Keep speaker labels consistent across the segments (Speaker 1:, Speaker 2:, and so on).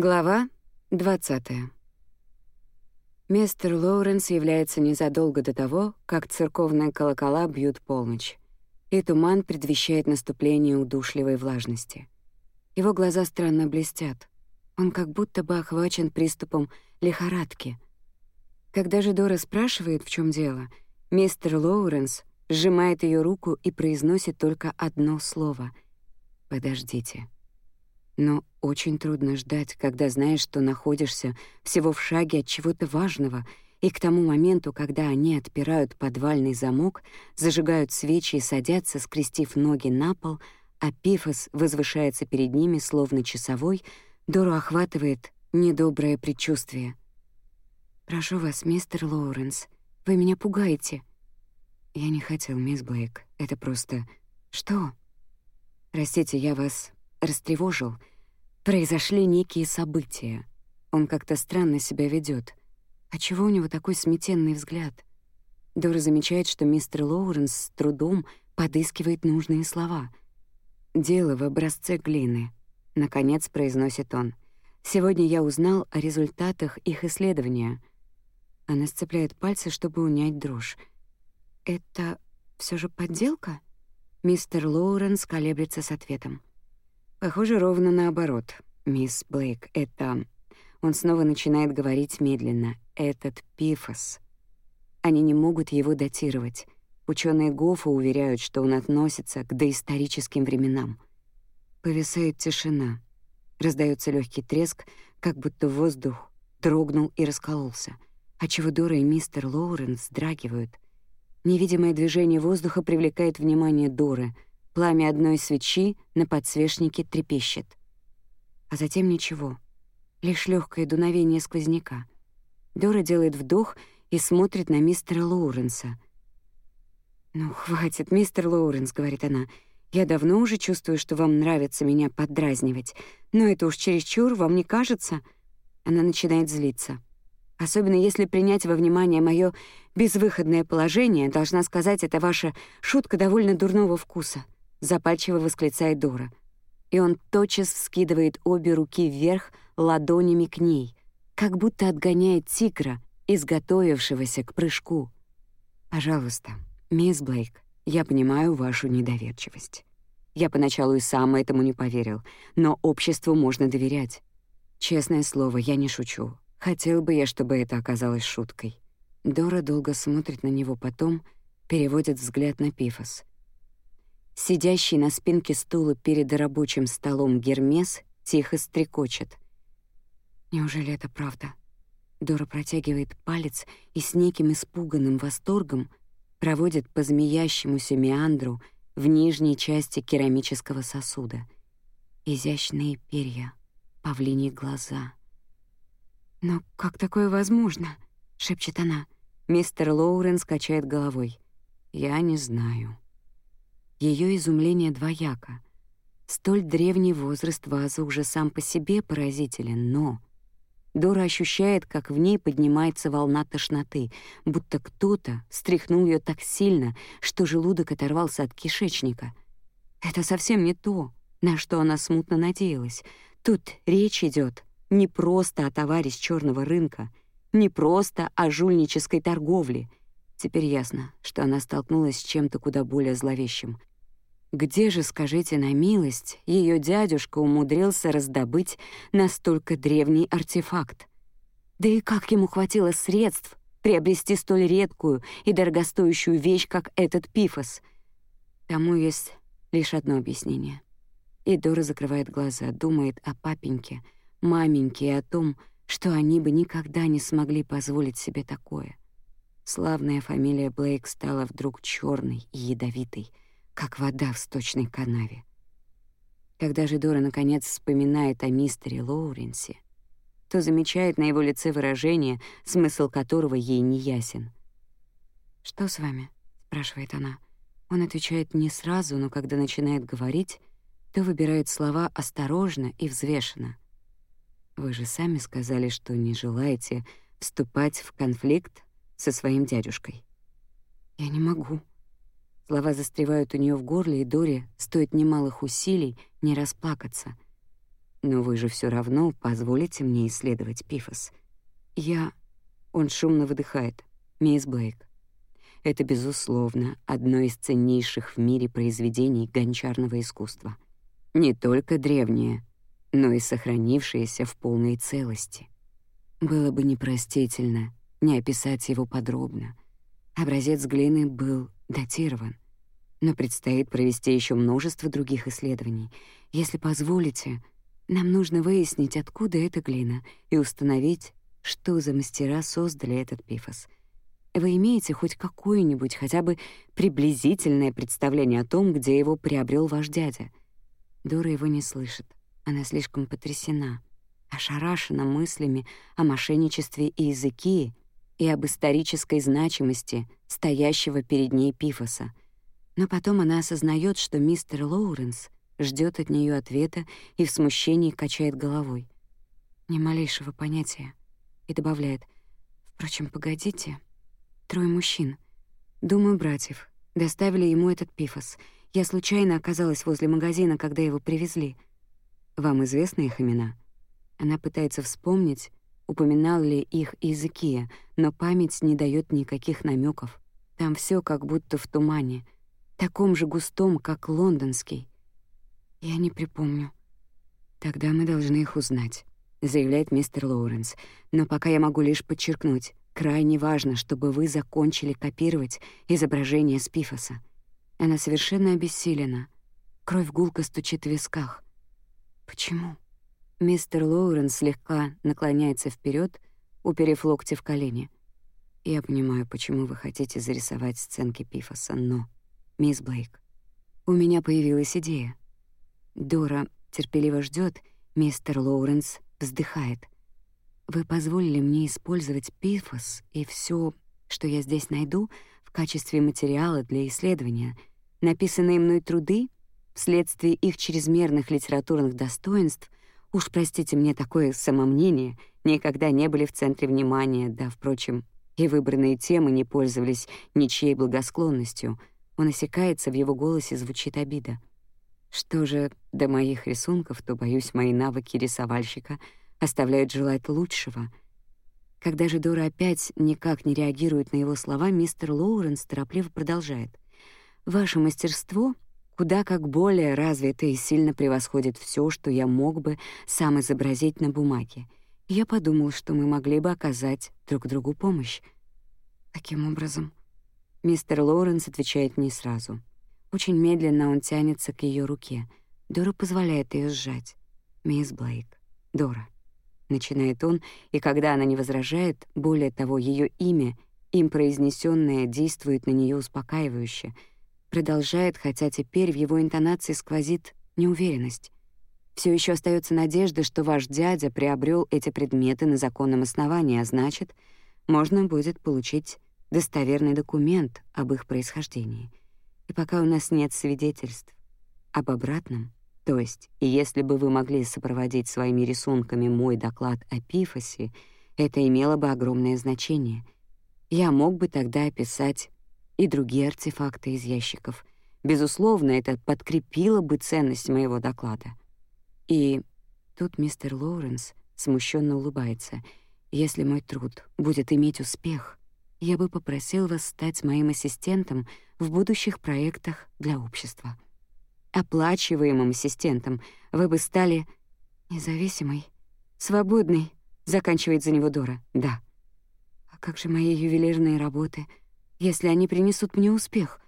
Speaker 1: Глава 20. Мистер Лоуренс является незадолго до того, как церковные колокола бьют полночь, и туман предвещает наступление удушливой влажности. Его глаза странно блестят. Он как будто бы охвачен приступом лихорадки. Когда же Дора спрашивает, в чем дело, мистер Лоуренс сжимает ее руку и произносит только одно слово — «Подождите». Но очень трудно ждать, когда знаешь, что находишься всего в шаге от чего-то важного, и к тому моменту, когда они отпирают подвальный замок, зажигают свечи и садятся, скрестив ноги на пол, а Пифос возвышается перед ними, словно часовой, Дору охватывает недоброе предчувствие. «Прошу вас, мистер Лоуренс, вы меня пугаете». «Я не хотел, мисс Блейк. Это просто... Что?» «Простите, я вас растревожил. Произошли некие события. Он как-то странно себя ведет. А чего у него такой сметенный взгляд? Дора замечает, что мистер Лоуренс с трудом подыскивает нужные слова. «Дело в образце глины», — наконец произносит он. «Сегодня я узнал о результатах их исследования». Она сцепляет пальцы, чтобы унять дрожь. «Это все же подделка?» Мистер Лоуренс колеблется с ответом. Похоже, ровно наоборот. Мисс Блейк, это... Он снова начинает говорить медленно. Этот пифос. Они не могут его датировать. Ученые Гофа уверяют, что он относится к доисторическим временам. Повисает тишина. Раздается легкий треск, как будто воздух дрогнул и раскололся, отчего Дора и мистер Лоуренс вздрагивают. Невидимое движение воздуха привлекает внимание Доры — Пламя одной свечи на подсвечнике трепещет. А затем ничего. Лишь легкое дуновение сквозняка. Дора делает вдох и смотрит на мистера Лоуренса. «Ну, хватит, мистер Лоуренс», — говорит она. «Я давно уже чувствую, что вам нравится меня поддразнивать. Но это уж чересчур, вам не кажется?» Она начинает злиться. Особенно если принять во внимание мое безвыходное положение, должна сказать, это ваша шутка довольно дурного вкуса. — запальчиво восклицает Дора. И он тотчас вскидывает обе руки вверх ладонями к ней, как будто отгоняет тигра, изготовившегося к прыжку. «Пожалуйста, мисс Блейк, я понимаю вашу недоверчивость. Я поначалу и сам этому не поверил, но обществу можно доверять. Честное слово, я не шучу. Хотел бы я, чтобы это оказалось шуткой». Дора долго смотрит на него, потом переводит взгляд на Пифос. Сидящий на спинке стула перед рабочим столом Гермес тихо стрекочет. Неужели это правда? Дора протягивает палец и с неким испуганным восторгом проводит по змеящемуся меандру в нижней части керамического сосуда. Изящные перья, павлиньи глаза. «Но как такое возможно?» — шепчет она. Мистер Лоуренс качает головой. «Я не знаю». Ее изумление двояко. Столь древний возраст вазы уже сам по себе поразителен, но... Дора ощущает, как в ней поднимается волна тошноты, будто кто-то стряхнул ее так сильно, что желудок оторвался от кишечника. Это совсем не то, на что она смутно надеялась. Тут речь идет не просто о товаре с черного рынка, не просто о жульнической торговле. Теперь ясно, что она столкнулась с чем-то куда более зловещим. Где же, скажите на милость, ее дядюшка умудрился раздобыть настолько древний артефакт? Да и как ему хватило средств приобрести столь редкую и дорогостоящую вещь, как этот пифос? Тому есть лишь одно объяснение. И Дора закрывает глаза, думает о папеньке, маменьке и о том, что они бы никогда не смогли позволить себе такое. Славная фамилия Блейк стала вдруг черной и ядовитой — как вода в сточной канаве. Когда же Дора наконец вспоминает о мистере Лоуренсе, то замечает на его лице выражение, смысл которого ей не ясен. «Что с вами?» — спрашивает она. Он отвечает не сразу, но когда начинает говорить, то выбирает слова осторожно и взвешенно. «Вы же сами сказали, что не желаете вступать в конфликт со своим дядюшкой». «Я не могу», Слова застревают у нее в горле, и Доре стоит немалых усилий не расплакаться. Но вы же все равно позволите мне исследовать Пифос. Я... Он шумно выдыхает. Мисс Блейк. Это, безусловно, одно из ценнейших в мире произведений гончарного искусства. Не только древнее, но и сохранившееся в полной целости. Было бы непростительно не описать его подробно. Образец глины был датирован, но предстоит провести еще множество других исследований. Если позволите, нам нужно выяснить, откуда эта глина, и установить, что за мастера создали этот пифос. Вы имеете хоть какое-нибудь, хотя бы приблизительное представление о том, где его приобрел ваш дядя? Дора его не слышит. Она слишком потрясена, ошарашена мыслями о мошенничестве и языке и об исторической значимости стоящего перед ней пифоса. Но потом она осознает, что мистер Лоуренс ждет от нее ответа и в смущении качает головой. Ни малейшего понятия. И добавляет, «Впрочем, погодите. Трое мужчин. Думаю, братьев. Доставили ему этот пифос. Я случайно оказалась возле магазина, когда его привезли. Вам известны их имена?» Она пытается вспомнить, упоминал ли их языки, но память не дает никаких намеков. Там все как будто в тумане, таком же густом, как лондонский. Я не припомню. Тогда мы должны их узнать, заявляет мистер Лоуренс. Но пока я могу лишь подчеркнуть, крайне важно, чтобы вы закончили копировать изображение с Пифоса. Она совершенно обессилена. Кровь гулко стучит в висках. Почему? Мистер Лоуренс слегка наклоняется вперед, уперев локти в колени. Я понимаю, почему вы хотите зарисовать сценки Пифоса, но, мисс Блейк, у меня появилась идея. Дора терпеливо ждет, мистер Лоуренс вздыхает. «Вы позволили мне использовать пифос и все, что я здесь найду, в качестве материала для исследования. Написанные мной труды, вследствие их чрезмерных литературных достоинств, уж простите мне такое самомнение, никогда не были в центре внимания, да, впрочем, и выбранные темы не пользовались ничьей благосклонностью. Он осекается, в его голосе звучит обида. Что же до моих рисунков, то, боюсь, мои навыки рисовальщика оставляют желать лучшего. Когда же Дора опять никак не реагирует на его слова, мистер Лоуренс торопливо продолжает. «Ваше мастерство куда как более развито и сильно превосходит все, что я мог бы сам изобразить на бумаге. я подумал, что мы могли бы оказать друг другу помощь. Таким образом, мистер Лоуренс отвечает не сразу. Очень медленно он тянется к ее руке. Дора позволяет ее сжать. «Мисс Блейк, Дора», — начинает он, и когда она не возражает, более того, ее имя, им произнесенное, действует на нее успокаивающе, продолжает, хотя теперь в его интонации сквозит неуверенность. Все еще остается надежда, что ваш дядя приобрел эти предметы на законном основании, а значит, можно будет получить достоверный документ об их происхождении. И пока у нас нет свидетельств об обратном, то есть, и если бы вы могли сопроводить своими рисунками мой доклад о Пифосе, это имело бы огромное значение. Я мог бы тогда описать и другие артефакты из ящиков. Безусловно, это подкрепило бы ценность моего доклада. И тут мистер Лоуренс смущенно улыбается. Если мой труд будет иметь успех, я бы попросил вас стать моим ассистентом в будущих проектах для общества. Оплачиваемым ассистентом вы бы стали независимой, свободной, заканчивает за него Дора. Да. А как же мои ювелирные работы, если они принесут мне успех?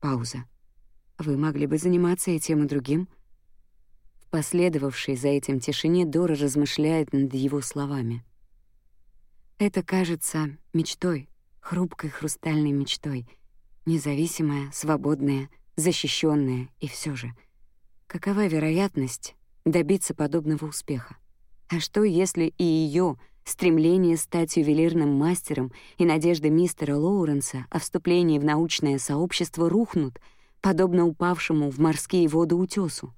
Speaker 1: Пауза. Вы могли бы заниматься и тем, и другим. В последовавшей за этим тишине Дора размышляет над его словами. Это кажется мечтой, хрупкой хрустальной мечтой, независимая, свободная, защищенная, и все же. Какова вероятность добиться подобного успеха? А что, если и ее стремление стать ювелирным мастером и надежды мистера Лоуренса о вступлении в научное сообщество рухнут, подобно упавшему в морские воды утесу?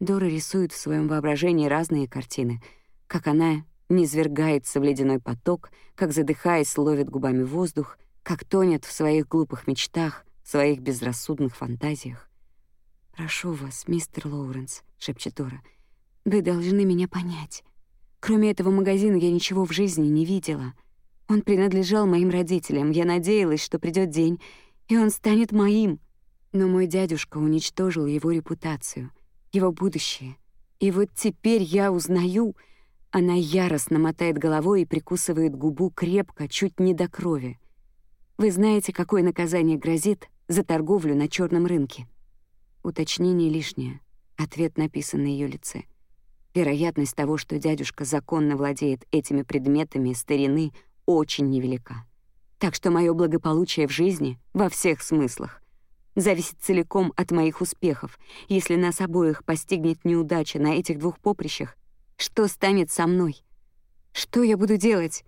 Speaker 1: Дора рисует в своем воображении разные картины, как она низвергается в ледяной поток, как, задыхаясь, ловит губами воздух, как тонет в своих глупых мечтах, в своих безрассудных фантазиях. «Прошу вас, мистер Лоуренс», — шепчет Дора, Вы должны меня понять. Кроме этого магазина я ничего в жизни не видела. Он принадлежал моим родителям. Я надеялась, что придет день, и он станет моим. Но мой дядюшка уничтожил его репутацию, его будущее. И вот теперь я узнаю... Она яростно мотает головой и прикусывает губу крепко, чуть не до крови. Вы знаете, какое наказание грозит за торговлю на черном рынке? Уточнение лишнее. Ответ написан на ее лице. Вероятность того, что дядюшка законно владеет этими предметами старины, очень невелика. Так что мое благополучие в жизни во всех смыслах зависит целиком от моих успехов. Если нас обоих постигнет неудача на этих двух поприщах, что станет со мной? Что я буду делать?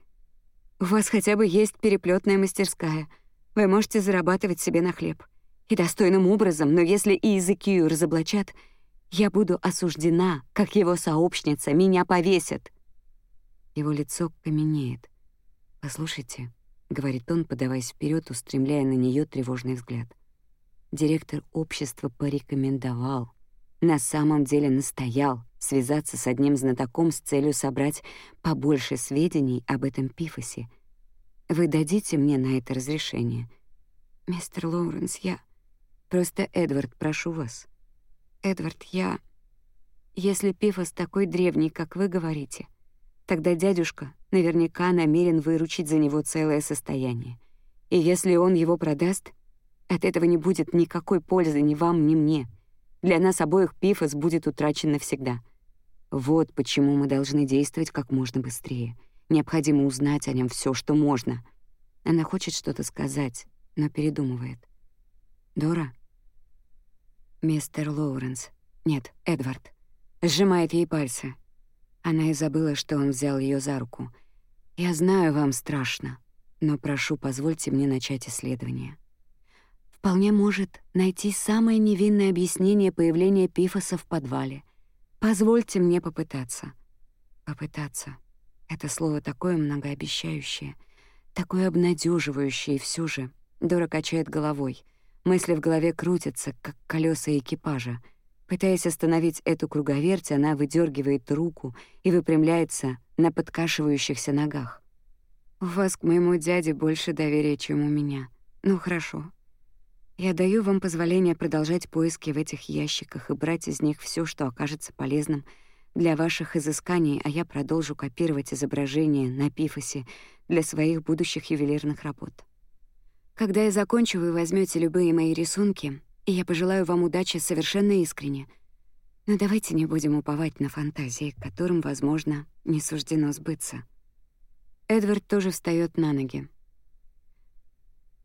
Speaker 1: У вас хотя бы есть переплетная мастерская. Вы можете зарабатывать себе на хлеб. И достойным образом, но если и языки разоблачат, я буду осуждена, как его сообщница, меня повесят. Его лицо каменеет. «Послушайте», — говорит он, подаваясь вперед, устремляя на нее тревожный взгляд. Директор общества порекомендовал, на самом деле настоял связаться с одним знатоком с целью собрать побольше сведений об этом пифосе. Вы дадите мне на это разрешение? Мистер Лоуренс, я... Просто, Эдвард, прошу вас. Эдвард, я... Если пифос такой древний, как вы говорите, тогда дядюшка наверняка намерен выручить за него целое состояние. И если он его продаст, от этого не будет никакой пользы ни вам, ни мне. Для нас обоих пифос будет утрачен навсегда — вот почему мы должны действовать как можно быстрее. Необходимо узнать о нем все, что можно. Она хочет что-то сказать, но передумывает. «Дора?» «Мистер Лоуренс. Нет, Эдвард». Сжимает ей пальцы. Она и забыла, что он взял ее за руку. «Я знаю, вам страшно, но прошу, позвольте мне начать исследование». Вполне может найти самое невинное объяснение появления Пифоса в подвале — Позвольте мне попытаться. Попытаться. Это слово такое многообещающее, такое обнадеживающее, и все же Дора качает головой. Мысли в голове крутятся, как колеса экипажа. Пытаясь остановить эту круговерть, она выдергивает руку и выпрямляется на подкашивающихся ногах. «У вас к моему дяде больше доверия, чем у меня. Ну, хорошо, я даю вам позволение продолжать поиски в этих ящиках и брать из них все, что окажется полезным для ваших изысканий, а я продолжу копировать изображения на пифосе для своих будущих ювелирных работ. Когда я закончу, вы возьмете любые мои рисунки, и я пожелаю вам удачи совершенно искренне. Но давайте не будем уповать на фантазии, которым, возможно, не суждено сбыться. Эдвард тоже встает на ноги.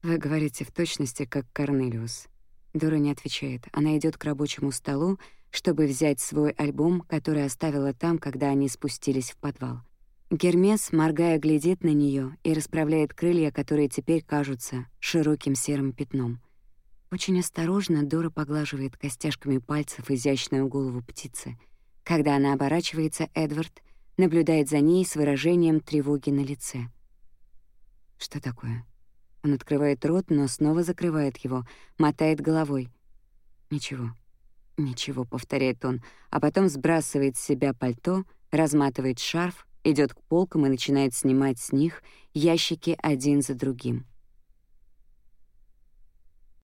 Speaker 1: Вы говорите в точности, как Корнелиус. Дора не отвечает. Она идет к рабочему столу, чтобы взять свой альбом, который оставила там, когда они спустились в подвал. Гермес, моргая, глядит на нее и расправляет крылья, которые теперь кажутся широким серым пятном. Очень осторожно Дора поглаживает костяшками пальцев изящную голову птицы. Когда она оборачивается, Эдвард наблюдает за ней с выражением тревоги на лице. «Что такое?» Он открывает рот, но снова закрывает его, мотает головой. «Ничего, ничего», — повторяет он, а потом сбрасывает с себя пальто, разматывает шарф, идет к полкам и начинает снимать с них ящики один за другим.